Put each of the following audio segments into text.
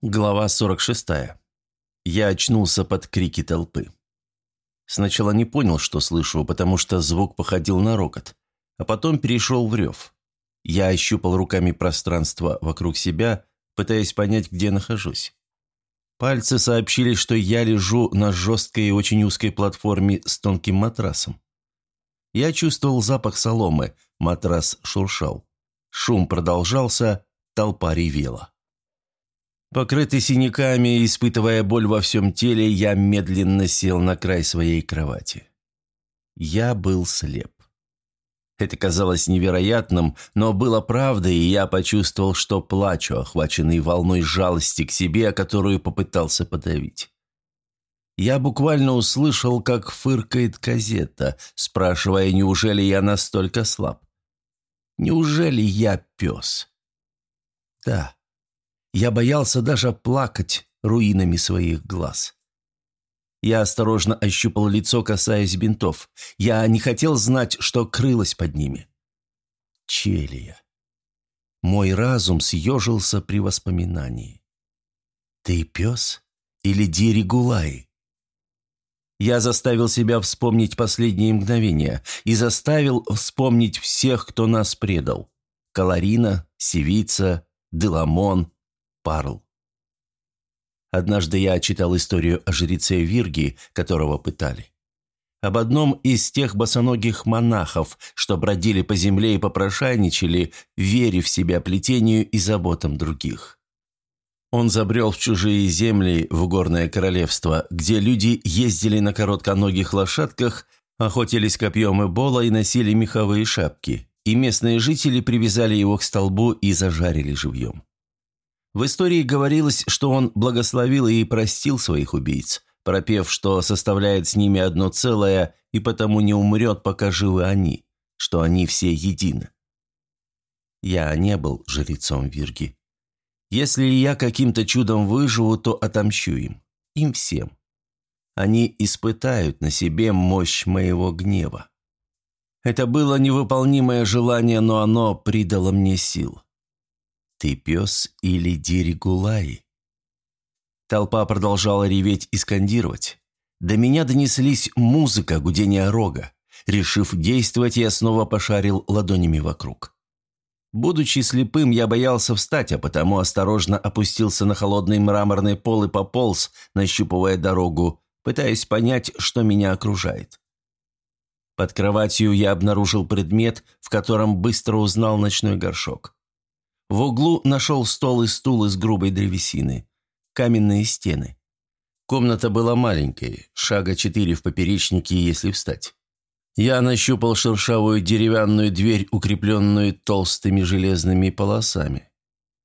Глава 46. Я очнулся под крики толпы. Сначала не понял, что слышу, потому что звук походил на рокот, а потом перешел в рев. Я ощупал руками пространство вокруг себя, пытаясь понять, где нахожусь. Пальцы сообщили, что я лежу на жесткой и очень узкой платформе с тонким матрасом. Я чувствовал запах соломы, матрас шуршал. Шум продолжался, толпа ревела. Покрытый синяками и испытывая боль во всем теле, я медленно сел на край своей кровати. Я был слеп. Это казалось невероятным, но было правдой, и я почувствовал, что плачу, охваченный волной жалости к себе, которую попытался подавить. Я буквально услышал, как фыркает газета, спрашивая, неужели я настолько слаб. Неужели я пес? Да. Я боялся даже плакать руинами своих глаз. Я осторожно ощупал лицо, касаясь бинтов. Я не хотел знать, что крылось под ними. Челия. Мой разум съежился при воспоминании. «Ты пес или Диригулай?» Я заставил себя вспомнить последние мгновения и заставил вспомнить всех, кто нас предал. Каларина, Севица, Деламон, Парл. Однажды я читал историю о жреце Вирги, которого пытали. Об одном из тех босоногих монахов, что бродили по земле и попрошайничали, веря в себя плетению и заботам других. Он забрел в чужие земли, в горное королевство, где люди ездили на коротконогих лошадках, охотились копьем и бола и носили меховые шапки, и местные жители привязали его к столбу и зажарили живьем. В истории говорилось, что он благословил и простил своих убийц, пропев, что составляет с ними одно целое и потому не умрет, пока живы они, что они все едины. Я не был жрецом Вирги. Если я каким-то чудом выживу, то отомщу им. Им всем. Они испытают на себе мощь моего гнева. Это было невыполнимое желание, но оно придало мне сил. «Ты пес или Диригулай?» Толпа продолжала реветь и скандировать. До меня донеслись музыка, гудение рога. Решив действовать, я снова пошарил ладонями вокруг. Будучи слепым, я боялся встать, а потому осторожно опустился на холодный мраморный пол и пополз, нащупывая дорогу, пытаясь понять, что меня окружает. Под кроватью я обнаружил предмет, в котором быстро узнал ночной горшок. В углу нашел стол и стул из грубой древесины. Каменные стены. Комната была маленькой, шага четыре в поперечнике, если встать. Я нащупал шершавую деревянную дверь, укрепленную толстыми железными полосами.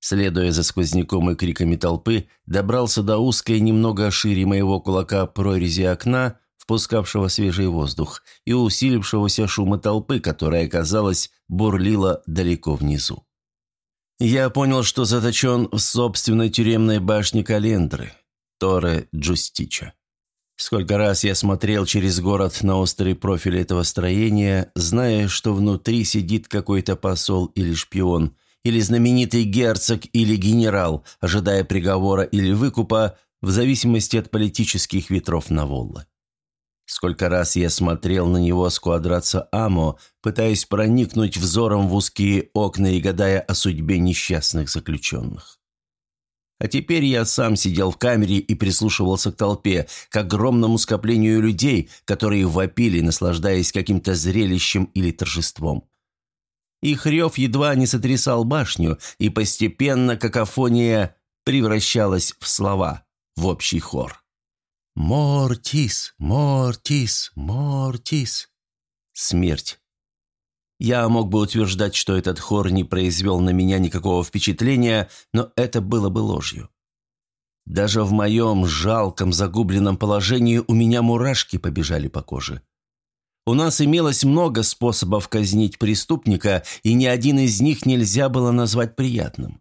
Следуя за сквозняком и криками толпы, добрался до узкой, немного шире моего кулака прорези окна, впускавшего свежий воздух, и усилившегося шума толпы, которая, казалось, бурлила далеко внизу. Я понял, что заточен в собственной тюремной башне Календры, Торе Джустича. Сколько раз я смотрел через город на острый профиль этого строения, зная, что внутри сидит какой-то посол или шпион, или знаменитый герцог или генерал, ожидая приговора или выкупа, в зависимости от политических ветров на Воллы. Сколько раз я смотрел на него с квадратца Амо, пытаясь проникнуть взором в узкие окна и гадая о судьбе несчастных заключенных. А теперь я сам сидел в камере и прислушивался к толпе, к огромному скоплению людей, которые вопили, наслаждаясь каким-то зрелищем или торжеством. Их рев едва не сотрясал башню, и постепенно какофония превращалась в слова, в общий хор. «Мортис! Мортис! Мортис!» Смерть. Я мог бы утверждать, что этот хор не произвел на меня никакого впечатления, но это было бы ложью. Даже в моем жалком загубленном положении у меня мурашки побежали по коже. У нас имелось много способов казнить преступника, и ни один из них нельзя было назвать приятным.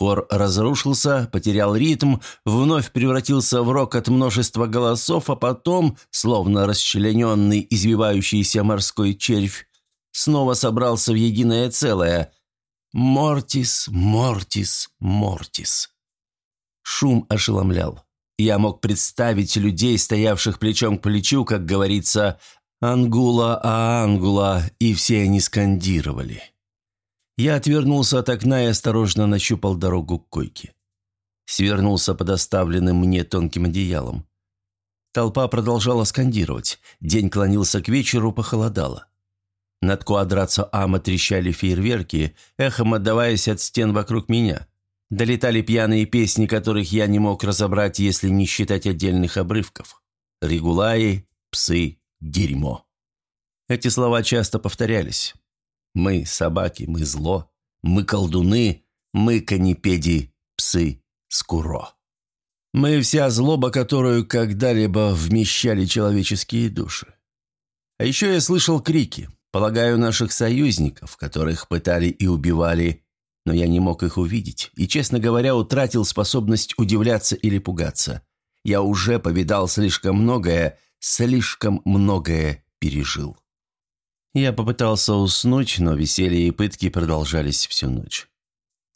Хор разрушился, потерял ритм, вновь превратился в рок от множества голосов, а потом, словно расчлененный извивающийся морской червь, снова собрался в единое целое. «Мортис, Мортис, Мортис». Шум ошеломлял. Я мог представить людей, стоявших плечом к плечу, как говорится, «Ангула, а ангула», и все они скандировали. Я отвернулся от окна и осторожно нащупал дорогу к койке. Свернулся под оставленным мне тонким одеялом. Толпа продолжала скандировать. День клонился к вечеру, похолодало. Над квадрацо Ама трещали фейерверки, эхом отдаваясь от стен вокруг меня. Долетали пьяные песни, которых я не мог разобрать, если не считать отдельных обрывков. Регулаи, псы, дерьмо. Эти слова часто повторялись. Мы – собаки, мы – зло, мы – колдуны, мы – канипеди, псы, скуро. Мы – вся злоба, которую когда-либо вмещали человеческие души. А еще я слышал крики, полагаю, наших союзников, которых пытали и убивали но я не мог их увидеть и, честно говоря, утратил способность удивляться или пугаться. Я уже повидал слишком многое, слишком многое пережил. Я попытался уснуть, но веселье и пытки продолжались всю ночь.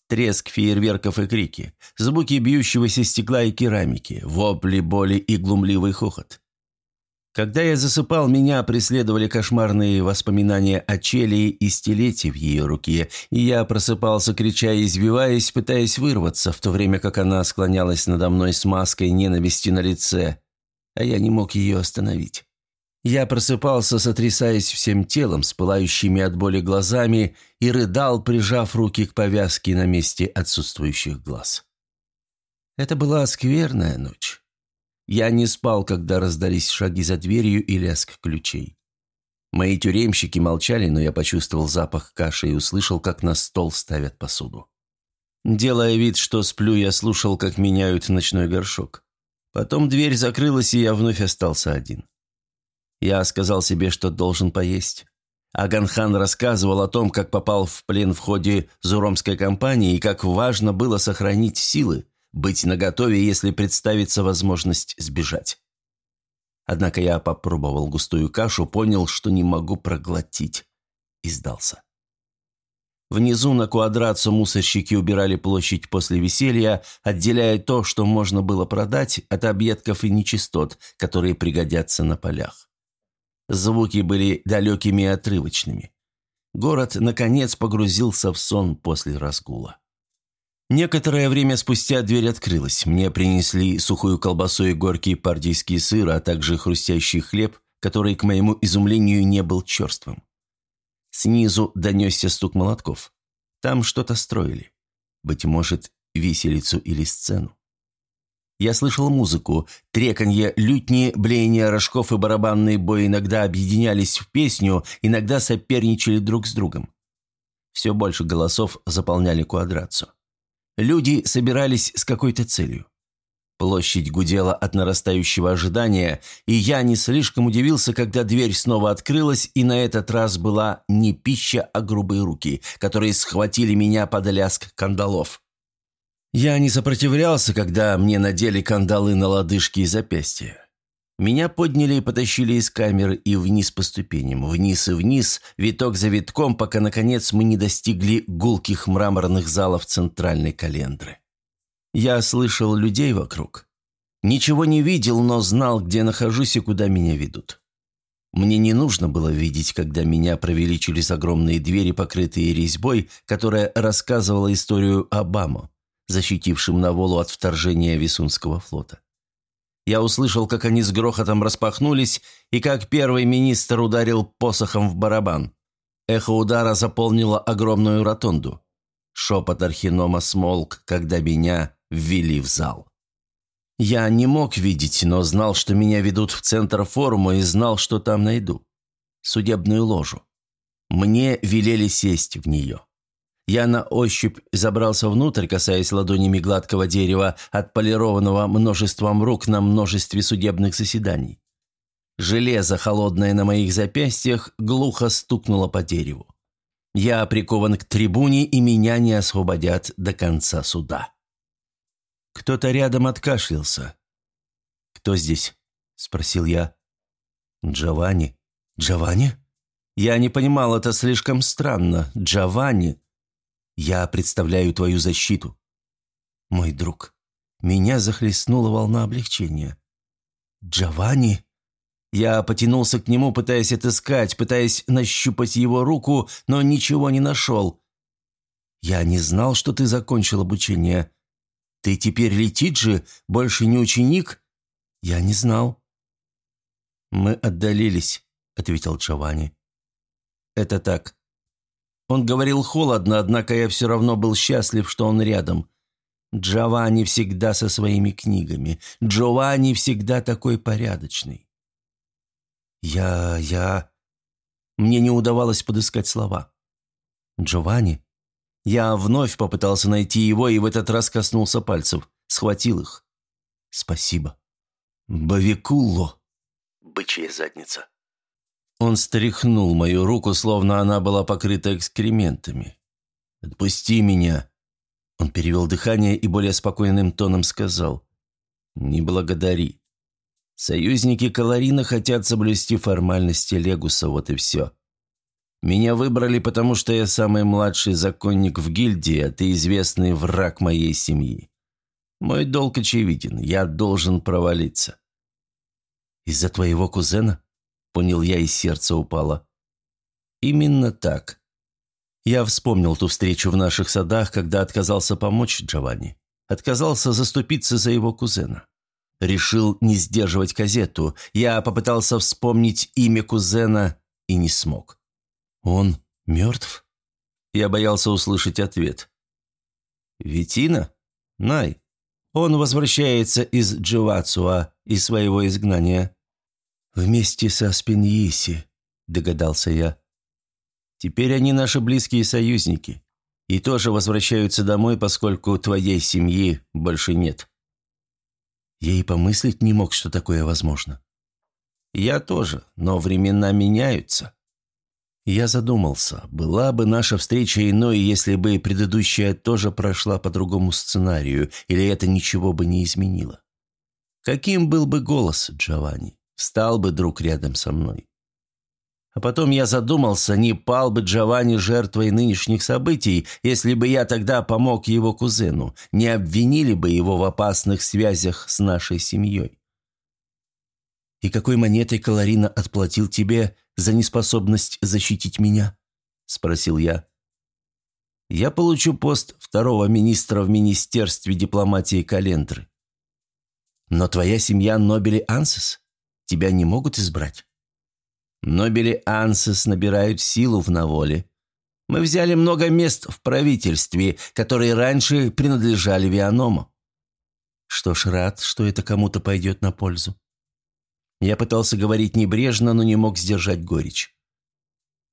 Треск фейерверков и крики, звуки бьющегося стекла и керамики, вопли, боли и глумливый хохот. Когда я засыпал, меня преследовали кошмарные воспоминания о Челии и стилете в ее руке, и я просыпался, крича и избиваясь, пытаясь вырваться, в то время как она склонялась надо мной с маской ненависти на лице, а я не мог ее остановить. Я просыпался, сотрясаясь всем телом, с пылающими от боли глазами, и рыдал, прижав руки к повязке на месте отсутствующих глаз. Это была скверная ночь. Я не спал, когда раздались шаги за дверью и лязг ключей. Мои тюремщики молчали, но я почувствовал запах каши и услышал, как на стол ставят посуду. Делая вид, что сплю, я слушал, как меняют ночной горшок. Потом дверь закрылась, и я вновь остался один. Я сказал себе, что должен поесть. Аганхан рассказывал о том, как попал в плен в ходе Зуромской кампании и как важно было сохранить силы, быть наготове, если представится возможность сбежать. Однако я попробовал густую кашу, понял, что не могу проглотить, и сдался. Внизу на квадрацу мусорщики убирали площадь после веселья, отделяя то, что можно было продать, от объедков и нечистот, которые пригодятся на полях. Звуки были далекими и отрывочными. Город, наконец, погрузился в сон после разгула. Некоторое время спустя дверь открылась. Мне принесли сухую колбасу и горький пардийский сыр, а также хрустящий хлеб, который, к моему изумлению, не был черствым. Снизу донесся стук молотков. Там что-то строили. Быть может, виселицу или сцену. Я слышал музыку, треканье, лютни, блеяние рожков и барабанный бой иногда объединялись в песню, иногда соперничали друг с другом. Все больше голосов заполняли квадрацию. Люди собирались с какой-то целью. Площадь гудела от нарастающего ожидания, и я не слишком удивился, когда дверь снова открылась, и на этот раз была не пища, а грубые руки, которые схватили меня под ляск кандалов. Я не сопротивлялся, когда мне надели кандалы на лодыжки и запястья. Меня подняли и потащили из камеры и вниз по ступеням, вниз и вниз, виток за витком, пока, наконец, мы не достигли гулких мраморных залов центральной календры. Я слышал людей вокруг. Ничего не видел, но знал, где нахожусь и куда меня ведут. Мне не нужно было видеть, когда меня провели через огромные двери, покрытые резьбой, которая рассказывала историю Обаму, защитившим Наволу от вторжения Висунского флота. Я услышал, как они с грохотом распахнулись, и как первый министр ударил посохом в барабан. Эхо удара заполнило огромную ротонду. Шепот Архинома смолк, когда меня ввели в зал. Я не мог видеть, но знал, что меня ведут в центр форума и знал, что там найду. Судебную ложу. Мне велели сесть в нее. Я на ощупь забрался внутрь, касаясь ладонями гладкого дерева, отполированного множеством рук на множестве судебных заседаний. Железо, холодное на моих запястьях, глухо стукнуло по дереву. Я прикован к трибуне, и меня не освободят до конца суда. Кто-то рядом откашлялся. «Кто здесь?» – спросил я. «Джованни». «Джованни?» Я не понимал, это слишком странно. Джованни. Я представляю твою защиту. Мой друг. Меня захлестнула волна облегчения. «Джованни?» Я потянулся к нему, пытаясь отыскать, пытаясь нащупать его руку, но ничего не нашел. «Я не знал, что ты закончил обучение. Ты теперь летит же, больше не ученик?» «Я не знал». «Мы отдалились», — ответил Джованни. «Это так. Он говорил холодно, однако я все равно был счастлив, что он рядом. Джованни всегда со своими книгами. Джованни всегда такой порядочный. Я... я... Мне не удавалось подыскать слова. Джованни? Я вновь попытался найти его и в этот раз коснулся пальцев. Схватил их. Спасибо. Бавикулло. Бычья задница. Он стряхнул мою руку, словно она была покрыта экскрементами. «Отпусти меня!» Он перевел дыхание и более спокойным тоном сказал. «Не благодари. Союзники Каларина хотят соблюсти формальности Легуса, вот и все. Меня выбрали, потому что я самый младший законник в гильдии, а ты известный враг моей семьи. Мой долг очевиден, я должен провалиться». «Из-за твоего кузена?» Понял я, и сердце упало. Именно так. Я вспомнил ту встречу в наших садах, когда отказался помочь Джованни. Отказался заступиться за его кузена. Решил не сдерживать газету. Я попытался вспомнить имя кузена и не смог. «Он мертв?» Я боялся услышать ответ. «Витина? Най. Он возвращается из Дживацуа, из своего изгнания. «Вместе со Спиньиси», – догадался я. «Теперь они наши близкие союзники. И тоже возвращаются домой, поскольку твоей семьи больше нет». Я и помыслить не мог, что такое возможно. «Я тоже, но времена меняются». Я задумался, была бы наша встреча иной, если бы предыдущая тоже прошла по другому сценарию, или это ничего бы не изменило. Каким был бы голос Джованни? Встал бы друг рядом со мной. А потом я задумался, не пал бы Джованни жертвой нынешних событий, если бы я тогда помог его кузену, не обвинили бы его в опасных связях с нашей семьей. «И какой монетой Каларина отплатил тебе за неспособность защитить меня?» – спросил я. «Я получу пост второго министра в Министерстве дипломатии Календры». «Но твоя семья Нобели Ансес?» Тебя не могут избрать. Нобели Ансес набирают силу в Наволе. Мы взяли много мест в правительстве, которые раньше принадлежали Вианому. Что ж, рад, что это кому-то пойдет на пользу. Я пытался говорить небрежно, но не мог сдержать горечь.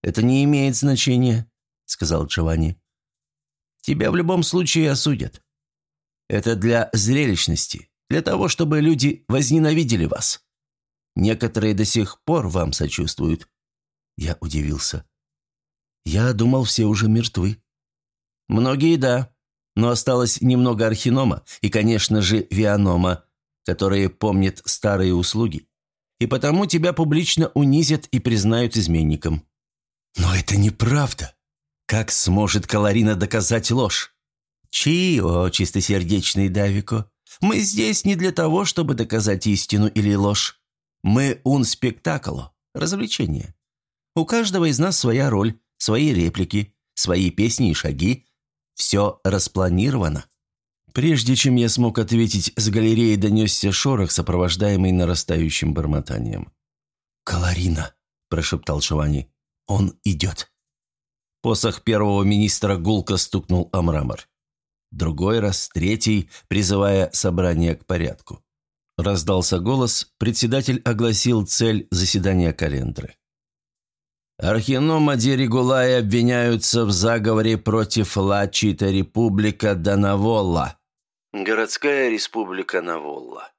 «Это не имеет значения», — сказал Джованни. «Тебя в любом случае осудят. Это для зрелищности, для того, чтобы люди возненавидели вас. Некоторые до сих пор вам сочувствуют». Я удивился. «Я думал, все уже мертвы». «Многие, да. Но осталось немного архинома и, конечно же, вианома, которые помнят старые услуги. И потому тебя публично унизят и признают изменником». «Но это неправда. Как сможет Каларина доказать ложь?» «Чио, чистосердечный Давико, мы здесь не для того, чтобы доказать истину или ложь. Мы un спектакло, развлечение. У каждого из нас своя роль, свои реплики, свои песни и шаги. Все распланировано. Прежде чем я смог ответить, с галереи донесся шорох, сопровождаемый нарастающим бормотанием. «Каларина», – прошептал Шавани, – «он идет». Посох первого министра гулко стукнул о мрамор. Другой раз, третий, призывая собрание к порядку. Раздался голос, председатель огласил цель заседания календры. Архинома Дерегулай обвиняются в заговоре против Лачита Республика Данаволла. Городская республика Наволла.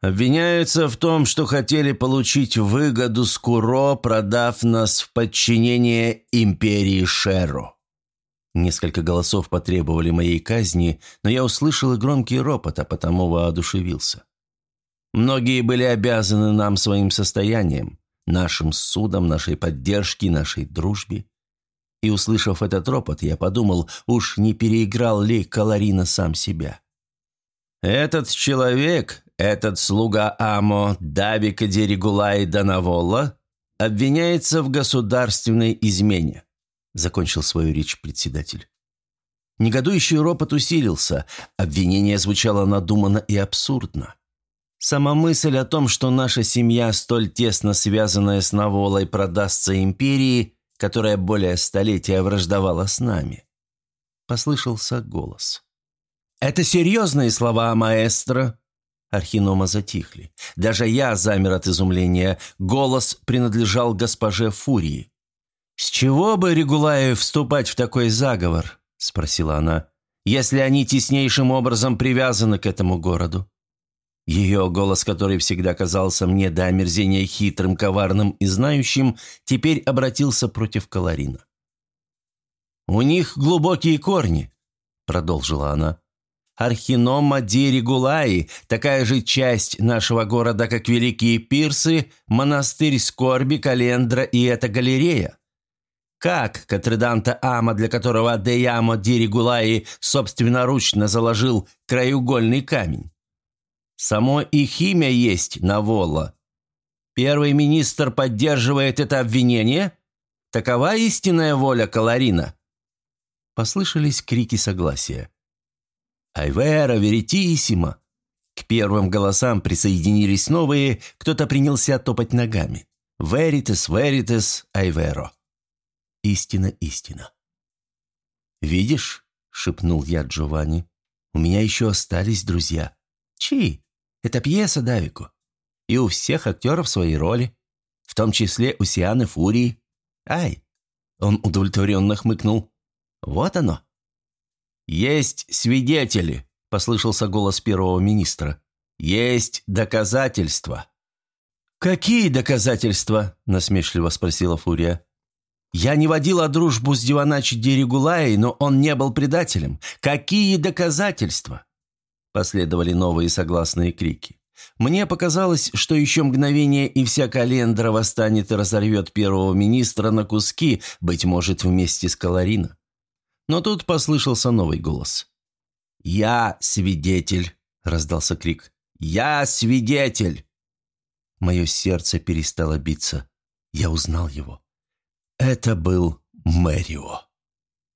Обвиняются в том, что хотели получить выгоду с Куро, продав нас в подчинение империи Шеру. Несколько голосов потребовали моей казни, но я услышал и громкий ропот, а потому воодушевился. Многие были обязаны нам своим состоянием, нашим судом, нашей поддержке, нашей дружбе. И, услышав этот ропот, я подумал, уж не переиграл ли Каларина сам себя. «Этот человек, этот слуга Амо Давика Дерегулай Данаволла, обвиняется в государственной измене», закончил свою речь председатель. Негодующий ропот усилился, обвинение звучало надуманно и абсурдно. Сама мысль о том, что наша семья, столь тесно связанная с Наволой, продастся империи, которая более столетия враждовала с нами. Послышался голос. «Это серьезные слова, маэстро!» Архинома затихли. Даже я замер от изумления. Голос принадлежал госпоже Фурии. «С чего бы Регулаю вступать в такой заговор?» – спросила она. «Если они теснейшим образом привязаны к этому городу?» Ее голос, который всегда казался мне до омерзения хитрым, коварным и знающим, теперь обратился против Каларина. «У них глубокие корни», — продолжила она. «Архинома Диригулаи – такая же часть нашего города, как Великие Пирсы, монастырь Скорби, Календра и эта галерея. Как Катреданта Ама, для которого Деямо Диригулаи собственноручно заложил краеугольный камень? Само их имя есть Наволла. Первый министр поддерживает это обвинение? Такова истинная воля Каларина?» Послышались крики согласия. «Айвера, веритиссимо!» К первым голосам присоединились новые, кто-то принялся топать ногами. «Веритес, веритес, айверо!» «Истина, истина!» «Видишь?» — шепнул я Джованни. «У меня еще остались друзья». «Чьи?» Это пьеса Давику. И у всех актеров свои роли, в том числе у Сианы Фурии. Ай!» Он удовлетворенно хмыкнул. «Вот оно!» «Есть свидетели!» – послышался голос первого министра. «Есть доказательства!» «Какие доказательства?» – насмешливо спросила Фурия. «Я не водила дружбу с Диваначи Дерегулай, но он не был предателем. Какие доказательства?» Последовали новые согласные крики. Мне показалось, что еще мгновение, и вся календра восстанет и разорвет первого министра на куски, быть может, вместе с Каларино. Но тут послышался новый голос. «Я свидетель!» – раздался крик. «Я свидетель!» Мое сердце перестало биться. Я узнал его. Это был Мэрио.